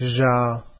genre